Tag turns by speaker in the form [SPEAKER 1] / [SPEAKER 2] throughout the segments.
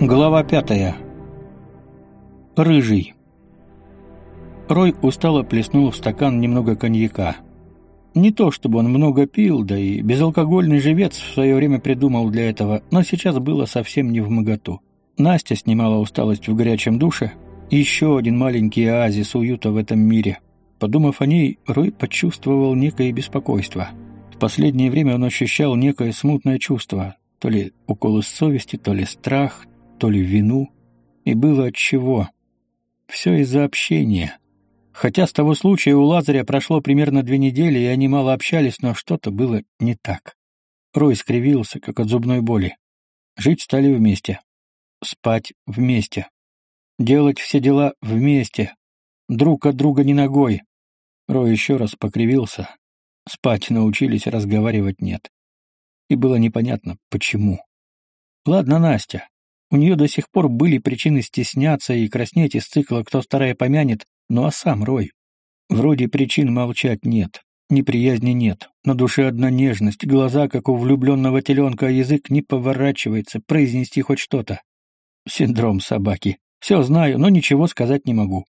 [SPEAKER 1] Глава пятая. Рыжий. Рой устало плеснул в стакан немного коньяка. Не то чтобы он много пил, да и безалкогольный живец в свое время придумал для этого, но сейчас было совсем не в моготу. Настя снимала усталость в горячем душе. Еще один маленький оазис уюта в этом мире. Подумав о ней, Рой почувствовал некое беспокойство. В последнее время он ощущал некое смутное чувство, то ли уколы совести, то ли страх, то ли вину, и было от чего. Все из-за общения. Хотя с того случая у Лазаря прошло примерно две недели, и они мало общались, но что-то было не так. Рой скривился, как от зубной боли. Жить стали вместе. Спать вместе. Делать все дела вместе. Друг от друга не ногой. Рой еще раз покривился. Спать научились, разговаривать нет. И было непонятно, почему. Ладно, Настя. У нее до сих пор были причины стесняться и краснеть из цикла «Кто старая помянет», ну а сам Рой? Вроде причин молчать нет, неприязни нет, на душе одна нежность, глаза, как у влюбленного теленка, а язык не поворачивается, произнести хоть что-то. Синдром собаки. Все знаю, но ничего сказать не могу.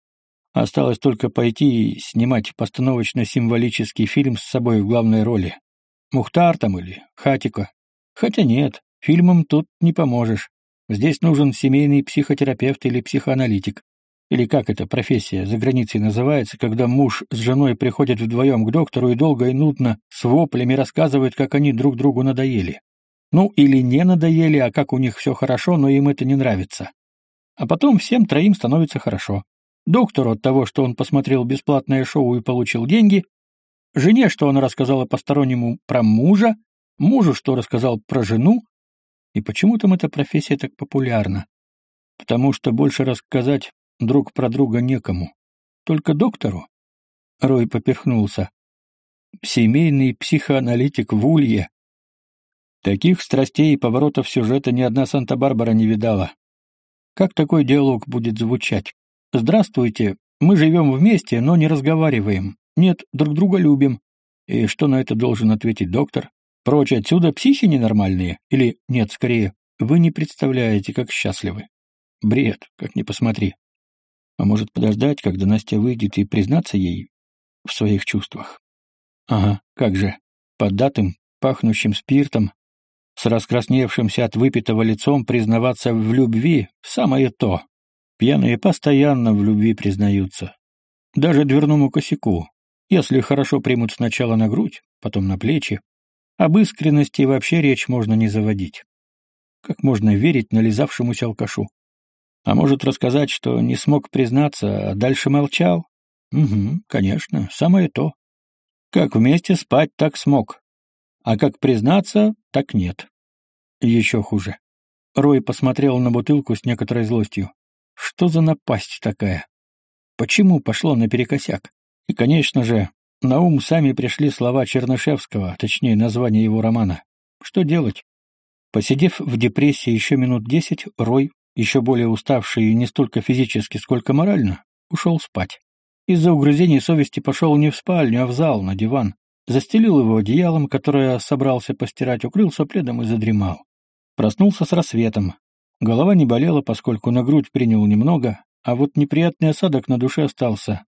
[SPEAKER 1] Осталось только пойти и снимать постановочно-символический фильм с собой в главной роли. Мухтар там или Хатика. Хотя нет, фильмом тут не поможешь. Здесь нужен семейный психотерапевт или психоаналитик. Или как эта профессия за границей называется, когда муж с женой приходят вдвоем к доктору и долго и нудно с воплями рассказывают, как они друг другу надоели. Ну, или не надоели, а как у них все хорошо, но им это не нравится. А потом всем троим становится хорошо. Доктору от того, что он посмотрел бесплатное шоу и получил деньги, жене, что она рассказала постороннему про мужа, мужу, что рассказал про жену, и почему там эта профессия так популярна? Потому что больше рассказать друг про друга некому. Только доктору? Рой поперхнулся. Семейный психоаналитик в Улье. Таких страстей и поворотов сюжета ни одна Санта-Барбара не видала. Как такой диалог будет звучать? «Здравствуйте, мы живем вместе, но не разговариваем. Нет, друг друга любим». И что на это должен ответить доктор? Прочь отсюда психи ненормальные? Или, нет, скорее, вы не представляете, как счастливы. Бред, как ни посмотри. А может подождать, когда Настя выйдет, и признаться ей в своих чувствах? Ага, как же. Поддатым, пахнущим спиртом, с раскрасневшимся от выпитого лицом признаваться в любви — самое то. Пьяные постоянно в любви признаются. Даже дверному косяку, если хорошо примут сначала на грудь, потом на плечи, об искренности вообще речь можно не заводить. Как можно верить нализавшемуся алкашу? А может рассказать, что не смог признаться, а дальше молчал? Угу, конечно, самое то. Как вместе спать, так смог. А как признаться, так нет. Еще хуже. Рой посмотрел на бутылку с некоторой злостью. Что за напасть такая? Почему пошло наперекосяк? И, конечно же, на ум сами пришли слова Чернышевского, точнее, название его романа. Что делать? Посидев в депрессии еще минут десять, Рой, еще более уставший не столько физически, сколько морально, ушел спать. Из-за угрызений совести пошел не в спальню, а в зал, на диван. Застелил его одеялом, которое собрался постирать, укрылся пледом и задремал. Проснулся с рассветом. Голова не болела, поскольку на грудь принял немного, а вот неприятный осадок на душе остался.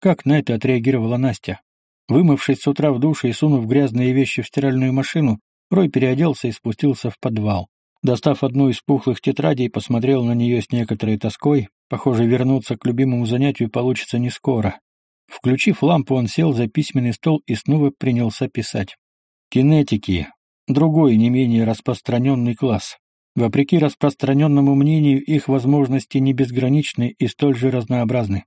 [SPEAKER 1] Как на это отреагировала Настя? Вымывшись с утра в душе и сунув грязные вещи в стиральную машину, Рой переоделся и спустился в подвал. Достав одну из пухлых тетрадей, посмотрел на нее с некоторой тоской. Похоже, вернуться к любимому занятию получится не скоро. Включив лампу, он сел за письменный стол и снова принялся писать. Кинетики. Другой, не менее распространенный класс. Вопреки распространенному мнению, их возможности не безграничны и столь же разнообразны.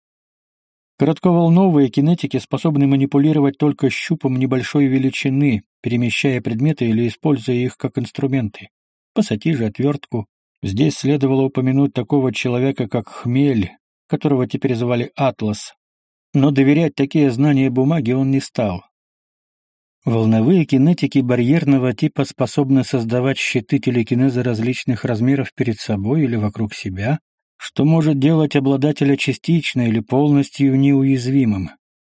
[SPEAKER 1] Коротковолновые кинетики способны манипулировать только щупом небольшой величины, перемещая предметы или используя их как инструменты. Пассатижи, отвертку. Здесь следовало упомянуть такого человека, как Хмель, которого теперь звали Атлас. Но доверять такие знания бумаги он не стал. Волновые кинетики барьерного типа способны создавать щиты телекинеза различных размеров перед собой или вокруг себя, что может делать обладателя частично или полностью неуязвимым.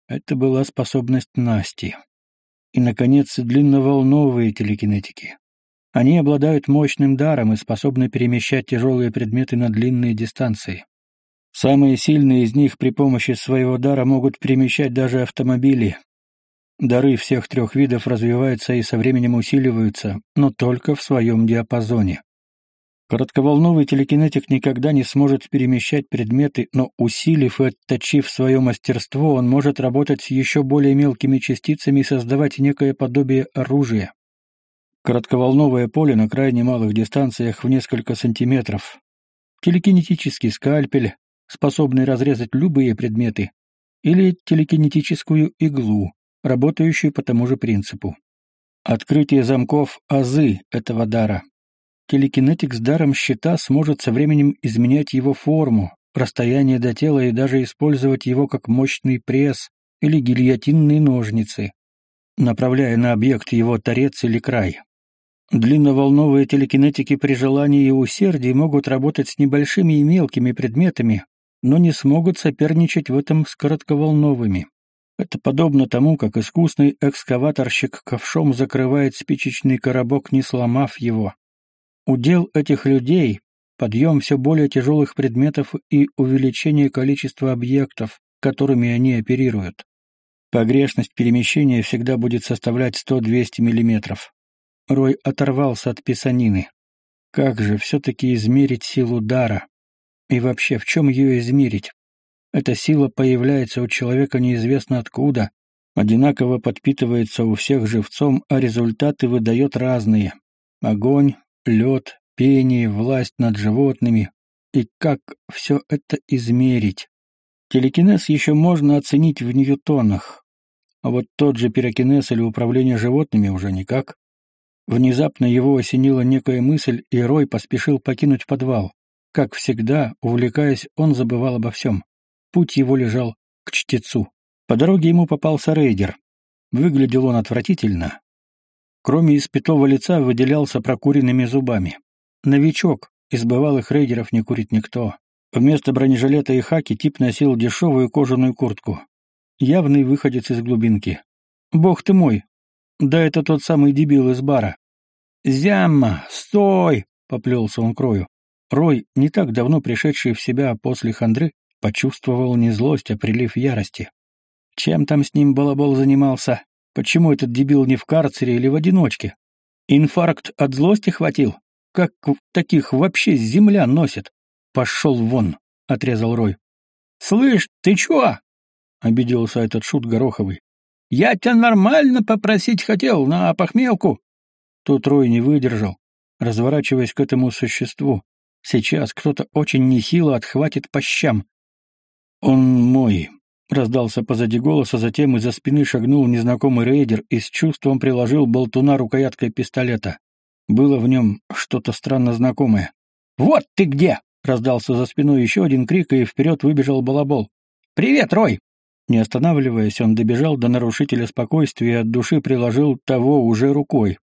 [SPEAKER 1] Это была способность Насти. И, наконец, длинноволновые телекинетики. Они обладают мощным даром и способны перемещать тяжелые предметы на длинные дистанции. Самые сильные из них при помощи своего дара могут перемещать даже автомобили. Дары всех трех видов развиваются и со временем усиливаются, но только в своем диапазоне. Коротковолновый телекинетик никогда не сможет перемещать предметы, но усилив и отточив свое мастерство, он может работать с еще более мелкими частицами и создавать некое подобие оружия. Коротковолновое поле на крайне малых дистанциях в несколько сантиметров. Телекинетический скальпель, способный разрезать любые предметы, или телекинетическую иглу, работающую по тому же принципу. Открытие замков – азы этого дара. Телекинетик с даром щита сможет со временем изменять его форму, расстояние до тела и даже использовать его как мощный пресс или гильотинные ножницы, направляя на объект его торец или край. Длинноволновые телекинетики при желании и усердии могут работать с небольшими и мелкими предметами, но не смогут соперничать в этом с коротковолновыми. Это подобно тому, как искусный экскаваторщик ковшом закрывает спичечный коробок, не сломав его. Удел этих людей — подъем все более тяжелых предметов и увеличение количества объектов, которыми они оперируют. Погрешность перемещения всегда будет составлять 100-200 миллиметров. Рой оторвался от писанины. Как же все-таки измерить силу дара? И вообще, в чем ее измерить? Эта сила появляется у человека неизвестно откуда, одинаково подпитывается у всех живцом, а результаты выдает разные. Огонь, лед, пение, власть над животными. И как все это измерить? Телекинез еще можно оценить в ньютонах, а вот тот же пирокинез или управление животными уже никак. Внезапно его осенила некая мысль, и Рой поспешил покинуть подвал. Как всегда, увлекаясь, он забывал обо всем. Путь его лежал к чтецу. По дороге ему попался рейдер. Выглядел он отвратительно. Кроме испятого лица выделялся прокуренными зубами. Новичок, из бывалых рейдеров не курит никто. Вместо бронежилета и хаки тип носил дешевую кожаную куртку. Явный выходец из глубинки. «Бог ты мой, да это тот самый дебил из бара. «Зямма, стой!» — поплелся он к Рою. Рой, не так давно пришедший в себя после хандры, почувствовал не злость, а прилив ярости. Чем там с ним балабол занимался? Почему этот дебил не в карцере или в одиночке? Инфаркт от злости хватил? Как таких вообще земля носит? Пошел вон, — отрезал Рой. «Слышь, ты чё?» — обиделся этот шут Гороховый. Я тебя нормально попросить хотел, на похмелку. Тут Рой не выдержал, разворачиваясь к этому существу. Сейчас кто-то очень нехило отхватит по щам. «Он мой», — раздался позади голоса, затем из-за спины шагнул незнакомый рейдер и с чувством приложил болтуна рукояткой пистолета. Было в нем что-то странно знакомое. «Вот ты где!» — раздался за спиной еще один крик, и вперед выбежал балабол. «Привет, Рой!» Не останавливаясь, он добежал до нарушителя спокойствия и от души приложил того уже рукой.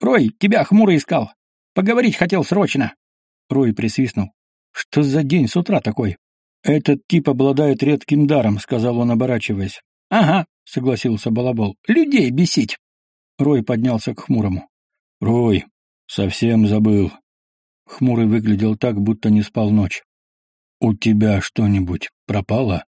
[SPEAKER 1] «Рой, тебя хмуро искал. Поговорить хотел срочно». Рой присвистнул. «Что за день с утра такой?» «Этот тип обладает редким даром», — сказал он, оборачиваясь. «Ага», — согласился Балабол. «Людей бесить». Рой поднялся к Хмурому. «Рой, совсем забыл». Хмурый выглядел так, будто не спал ночь. «У тебя что-нибудь пропало?»